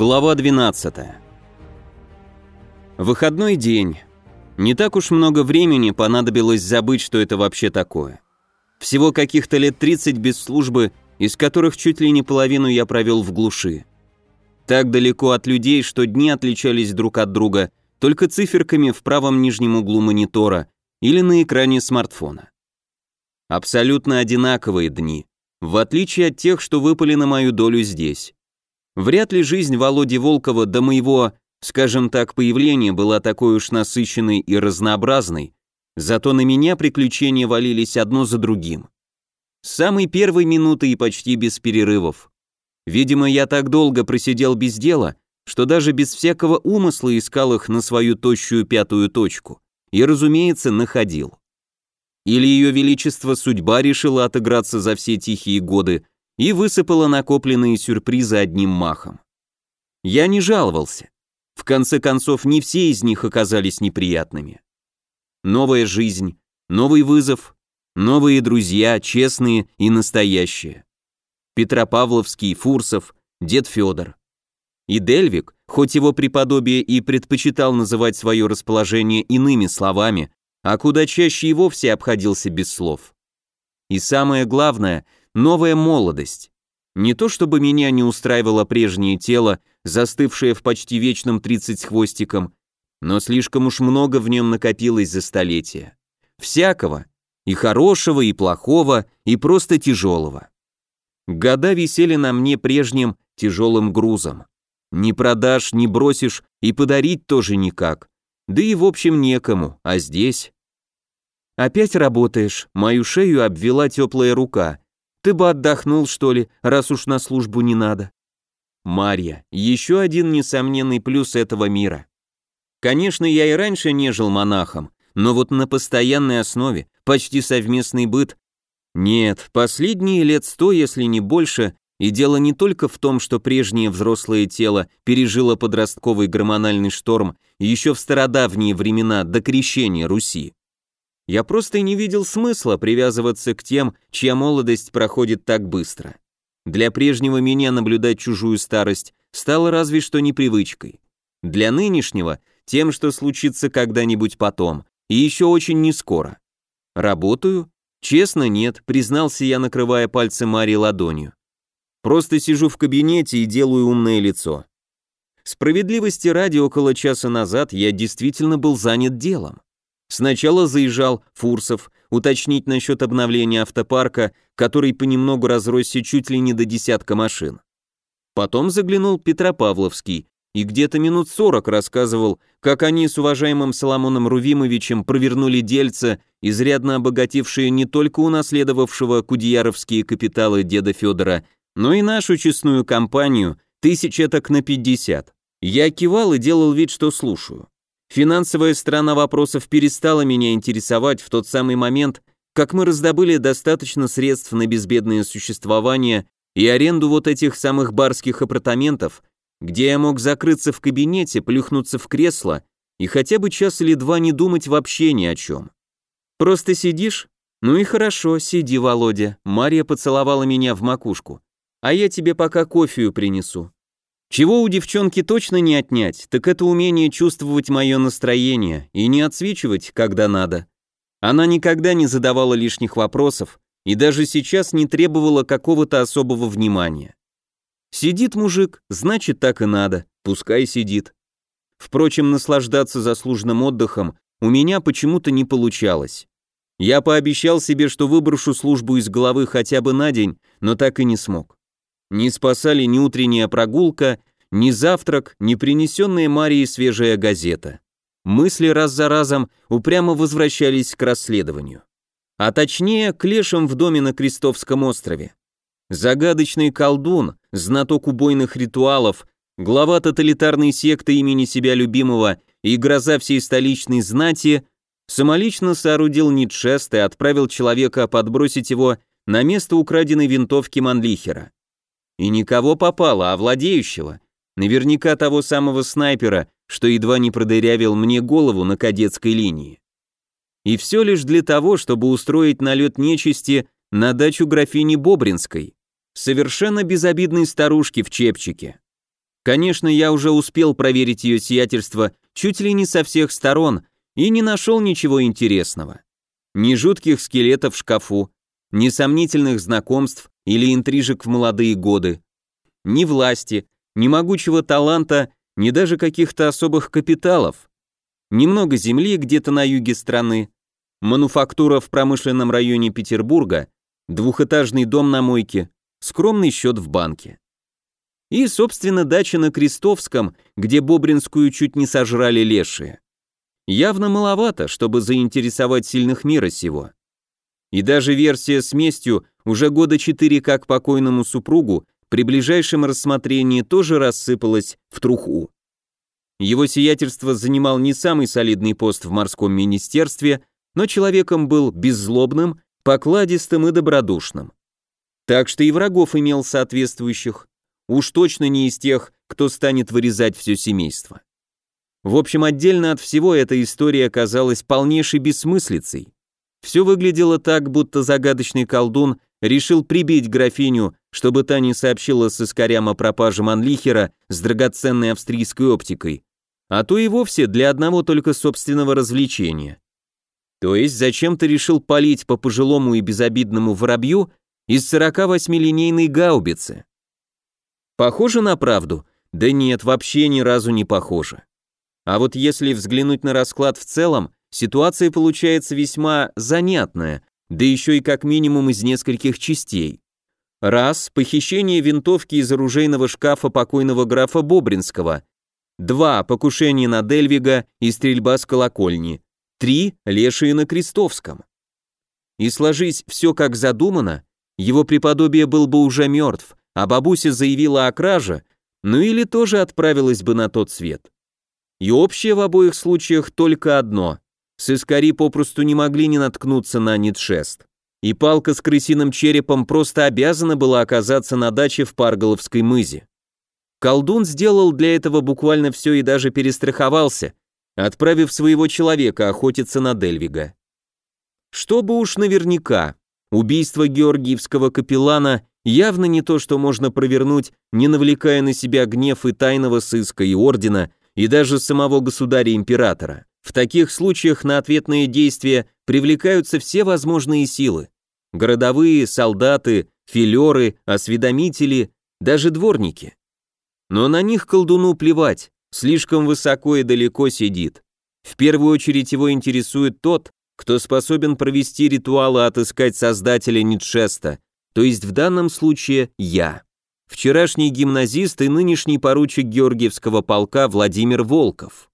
Глава 12. Выходной день. Не так уж много времени понадобилось забыть, что это вообще такое. Всего каких-то лет 30 без службы, из которых чуть ли не половину я провел в глуши. Так далеко от людей, что дни отличались друг от друга только циферками в правом нижнем углу монитора или на экране смартфона. Абсолютно одинаковые дни, в отличие от тех, что выпали на мою долю здесь. Вряд ли жизнь Володи Волкова до моего, скажем так, появления была такой уж насыщенной и разнообразной, зато на меня приключения валились одно за другим. С самой первой минуты и почти без перерывов. Видимо, я так долго просидел без дела, что даже без всякого умысла искал их на свою тощую пятую точку. И, разумеется, находил. Или ее величество судьба решила отыграться за все тихие годы, и высыпала накопленные сюрпризы одним махом. Я не жаловался. В конце концов, не все из них оказались неприятными. Новая жизнь, новый вызов, новые друзья, честные и настоящие. Петропавловский, Фурсов, дед Федор. И Дельвик, хоть его преподобие и предпочитал называть свое расположение иными словами, а куда чаще и вовсе обходился без слов. И самое главное, новая молодость. Не то чтобы меня не устраивало прежнее тело, застывшее в почти вечном 30 с хвостиком, но слишком уж много в нем накопилось за столетия. Всякого, и хорошего, и плохого, и просто тяжелого. Года висели на мне прежним тяжелым грузом. Не продашь, не бросишь, и подарить тоже никак. Да и в общем некому, а здесь... Опять работаешь, мою шею обвела теплая рука, ты бы отдохнул, что ли, раз уж на службу не надо. Марья, еще один несомненный плюс этого мира. Конечно, я и раньше не жил монахом, но вот на постоянной основе, почти совместный быт. Нет, последние лет сто, если не больше, и дело не только в том, что прежнее взрослое тело пережило подростковый гормональный шторм еще в стародавние времена до крещения Руси. Я просто не видел смысла привязываться к тем, чья молодость проходит так быстро. Для прежнего меня наблюдать чужую старость стало разве что непривычкой. Для нынешнего – тем, что случится когда-нибудь потом, и еще очень не скоро. Работаю? Честно, нет, признался я, накрывая пальцы Марии ладонью. Просто сижу в кабинете и делаю умное лицо. Справедливости ради, около часа назад я действительно был занят делом. Сначала заезжал Фурсов, уточнить насчет обновления автопарка, который понемногу разросся чуть ли не до десятка машин. Потом заглянул Петропавловский и где-то минут сорок рассказывал, как они с уважаемым Соломоном Рувимовичем провернули дельца, изрядно обогатившие не только унаследовавшего кудеяровские капиталы деда Федора, но и нашу честную компанию, тысяч так на пятьдесят. Я кивал и делал вид, что слушаю. Финансовая сторона вопросов перестала меня интересовать в тот самый момент, как мы раздобыли достаточно средств на безбедное существование и аренду вот этих самых барских апартаментов, где я мог закрыться в кабинете, плюхнуться в кресло и хотя бы час или два не думать вообще ни о чем. Просто сидишь? Ну и хорошо, сиди, Володя. Мария поцеловала меня в макушку. А я тебе пока кофею принесу. Чего у девчонки точно не отнять, так это умение чувствовать мое настроение и не отсвечивать, когда надо. Она никогда не задавала лишних вопросов и даже сейчас не требовала какого-то особого внимания. Сидит мужик, значит так и надо, пускай сидит. Впрочем, наслаждаться заслуженным отдыхом у меня почему-то не получалось. Я пообещал себе, что выброшу службу из головы хотя бы на день, но так и не смог. Не спасали ни утренняя прогулка, ни завтрак, ни принесенная Марии свежая газета. Мысли раз за разом упрямо возвращались к расследованию. А точнее, к лешам в доме на Крестовском острове. Загадочный колдун, знаток убойных ритуалов, глава тоталитарной секты имени себя любимого и гроза всей столичной знати, самолично соорудил Ницшест и отправил человека подбросить его на место украденной винтовки Манлихера. И никого попало, а владеющего. Наверняка того самого снайпера, что едва не продырявил мне голову на кадетской линии. И все лишь для того, чтобы устроить налет нечисти на дачу графини Бобринской, совершенно безобидной старушки в чепчике. Конечно, я уже успел проверить ее сиятельство чуть ли не со всех сторон и не нашел ничего интересного. Ни жутких скелетов в шкафу, ни сомнительных знакомств или интрижек в молодые годы, ни власти, ни могучего таланта, ни даже каких-то особых капиталов. Немного земли где-то на юге страны, мануфактура в промышленном районе Петербурга, двухэтажный дом на мойке, скромный счет в банке. И, собственно, дача на Крестовском, где Бобринскую чуть не сожрали лешие. Явно маловато, чтобы заинтересовать сильных мира сего. И даже версия с местью уже года четыре как покойному супругу при ближайшем рассмотрении тоже рассыпалась в труху. Его сиятельство занимал не самый солидный пост в морском министерстве, но человеком был беззлобным, покладистым и добродушным. Так что и врагов имел соответствующих, Уж точно не из тех, кто станет вырезать все семейство. В общем, отдельно от всего эта история оказалась полнейшей бессмыслицей. Все выглядело так, будто загадочный колдун решил прибить графиню, чтобы та не сообщила сыскарям о пропаже Манлихера с драгоценной австрийской оптикой, а то и вовсе для одного только собственного развлечения. То есть зачем ты решил палить по пожилому и безобидному воробью из 48-линейной гаубицы? Похоже на правду? Да нет, вообще ни разу не похоже. А вот если взглянуть на расклад в целом, ситуация получается весьма занятная, да еще и как минимум из нескольких частей. Раз – похищение винтовки из оружейного шкафа покойного графа Бобринского. Два – покушение на Дельвига и стрельба с колокольни. Три – лешие на Крестовском. И сложись все как задумано, его преподобие был бы уже мертв, а бабуся заявила о краже, ну или тоже отправилась бы на тот свет. И общее в обоих случаях только одно. Сыскари попросту не могли не наткнуться на Нитшест. И палка с крысиным черепом просто обязана была оказаться на даче в Парголовской мызе. Колдун сделал для этого буквально все и даже перестраховался, отправив своего человека охотиться на Дельвига. Чтобы уж наверняка, убийство георгиевского капеллана явно не то, что можно провернуть, не навлекая на себя гнев и тайного сыска, и ордена, и даже самого государя-императора. В таких случаях на ответные действия привлекаются все возможные силы. Городовые, солдаты, филеры, осведомители, даже дворники. Но на них колдуну плевать, слишком высоко и далеко сидит. В первую очередь его интересует тот, кто способен провести ритуалы отыскать создателя Нитшеста, то есть в данном случае я. Вчерашний гимназист и нынешний поручик Георгиевского полка Владимир Волков.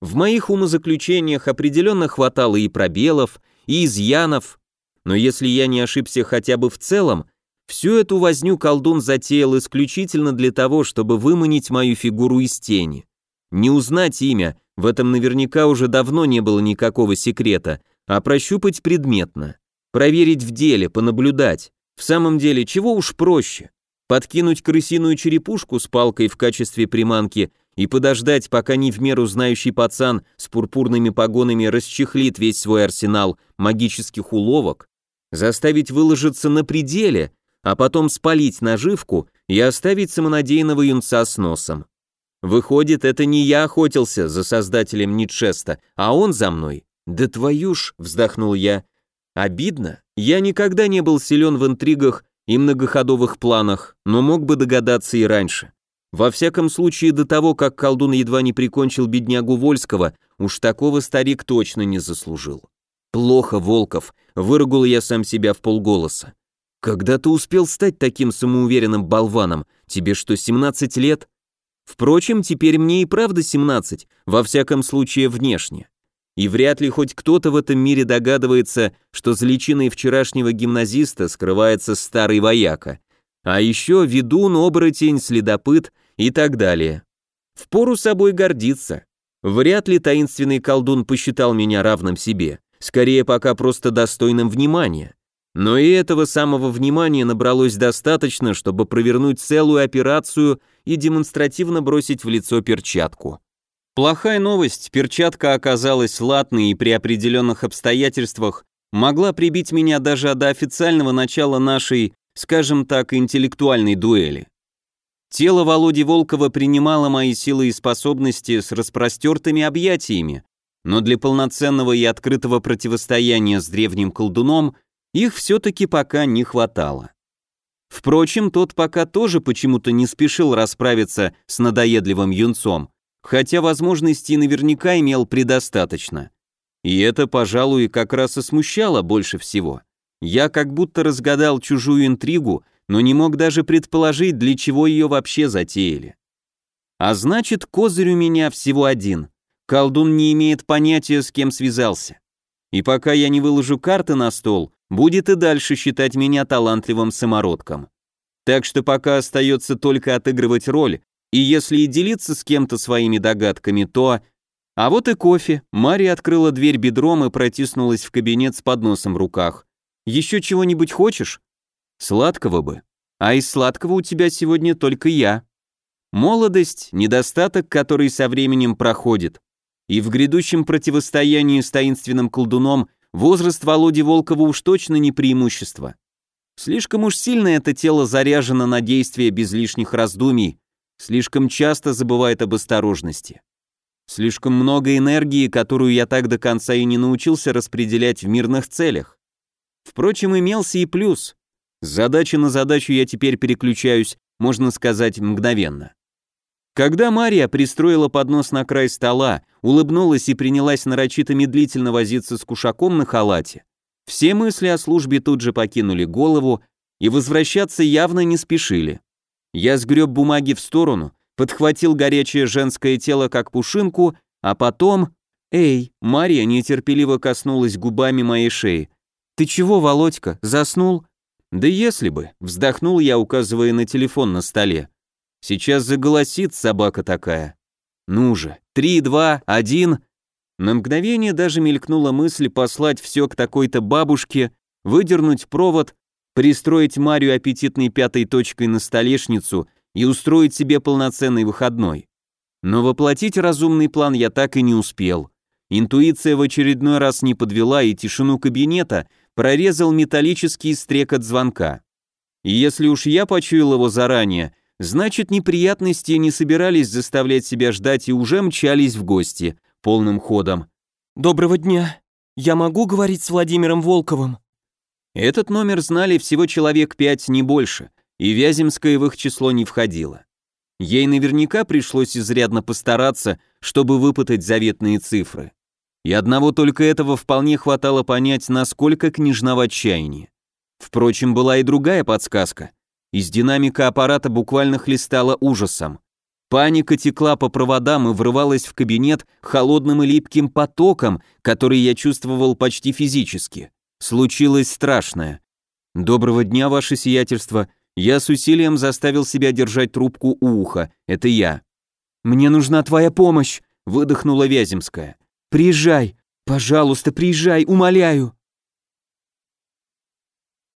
В моих умозаключениях определенно хватало и пробелов, и изъянов, но если я не ошибся хотя бы в целом, всю эту возню колдун затеял исключительно для того, чтобы выманить мою фигуру из тени. Не узнать имя, в этом наверняка уже давно не было никакого секрета, а прощупать предметно. Проверить в деле, понаблюдать. В самом деле, чего уж проще. Подкинуть крысиную черепушку с палкой в качестве приманки и подождать, пока не в меру знающий пацан с пурпурными погонами расчехлит весь свой арсенал магических уловок, заставить выложиться на пределе, а потом спалить наживку и оставить самонадеянного юнца с носом. Выходит, это не я охотился за создателем Нитшеста, а он за мной. Да твою ж, вздохнул я, Обидно. Я никогда не был силен в интригах и многоходовых планах, но мог бы догадаться и раньше. Во всяком случае, до того, как колдун едва не прикончил беднягу Вольского, уж такого старик точно не заслужил. «Плохо, Волков», — выругал я сам себя в полголоса. «Когда ты успел стать таким самоуверенным болваном? Тебе что, 17 лет?» Впрочем, теперь мне и правда 17, во всяком случае внешне. И вряд ли хоть кто-то в этом мире догадывается, что за личиной вчерашнего гимназиста скрывается старый вояка. А еще ведун, оборотень, следопыт и так далее. Впору собой гордиться. Вряд ли таинственный колдун посчитал меня равным себе, скорее пока просто достойным внимания. Но и этого самого внимания набралось достаточно, чтобы провернуть целую операцию и демонстративно бросить в лицо перчатку. Плохая новость, перчатка оказалась латной и при определенных обстоятельствах могла прибить меня даже до официального начала нашей, скажем так, интеллектуальной дуэли. Тело Володи Волкова принимало мои силы и способности с распростертыми объятиями, но для полноценного и открытого противостояния с древним колдуном их все-таки пока не хватало. Впрочем, тот пока тоже почему-то не спешил расправиться с надоедливым юнцом, хотя возможностей наверняка имел предостаточно. И это, пожалуй, как раз и смущало больше всего. Я как будто разгадал чужую интригу, но не мог даже предположить, для чего ее вообще затеяли. А значит, козырь у меня всего один. Колдун не имеет понятия, с кем связался. И пока я не выложу карты на стол, будет и дальше считать меня талантливым самородком. Так что пока остается только отыгрывать роль, и если и делиться с кем-то своими догадками, то... А вот и кофе. Мария открыла дверь бедром и протиснулась в кабинет с подносом в руках. «Еще чего-нибудь хочешь?» «Сладкого бы. А из сладкого у тебя сегодня только я». Молодость – недостаток, который со временем проходит. И в грядущем противостоянии с таинственным колдуном возраст Володи Волкова уж точно не преимущество. Слишком уж сильно это тело заряжено на действие без лишних раздумий, слишком часто забывает об осторожности. Слишком много энергии, которую я так до конца и не научился распределять в мирных целях. Впрочем, имелся и плюс. С задачи на задачу я теперь переключаюсь, можно сказать, мгновенно. Когда Мария пристроила поднос на край стола, улыбнулась и принялась нарочито медлительно возиться с кушаком на халате, все мысли о службе тут же покинули голову и возвращаться явно не спешили. Я сгреб бумаги в сторону, подхватил горячее женское тело как пушинку, а потом... «Эй!» Мария нетерпеливо коснулась губами моей шеи. «Ты чего, Володька, заснул?» «Да если бы», вздохнул я, указывая на телефон на столе. «Сейчас заголосит собака такая». «Ну же, три, два, один...» На мгновение даже мелькнула мысль послать все к такой-то бабушке, выдернуть провод, пристроить Марию аппетитной пятой точкой на столешницу и устроить себе полноценный выходной. Но воплотить разумный план я так и не успел. Интуиция в очередной раз не подвела, и тишину кабинета прорезал металлический стрекот звонка. И если уж я почуял его заранее, значит неприятности не собирались заставлять себя ждать и уже мчались в гости – полным ходом. «Доброго дня. Я могу говорить с Владимиром Волковым?» Этот номер знали всего человек пять, не больше, и Вяземская в их число не входила. Ей наверняка пришлось изрядно постараться, чтобы выпытать заветные цифры. И одного только этого вполне хватало понять, насколько княжна в отчаянии. Впрочем, была и другая подсказка. Из динамика аппарата буквально хлестала ужасом. Паника текла по проводам и врывалась в кабинет холодным и липким потоком, который я чувствовал почти физически. Случилось страшное. «Доброго дня, ваше сиятельство. Я с усилием заставил себя держать трубку у уха. Это я». «Мне нужна твоя помощь», — выдохнула Вяземская. «Приезжай. Пожалуйста, приезжай, умоляю».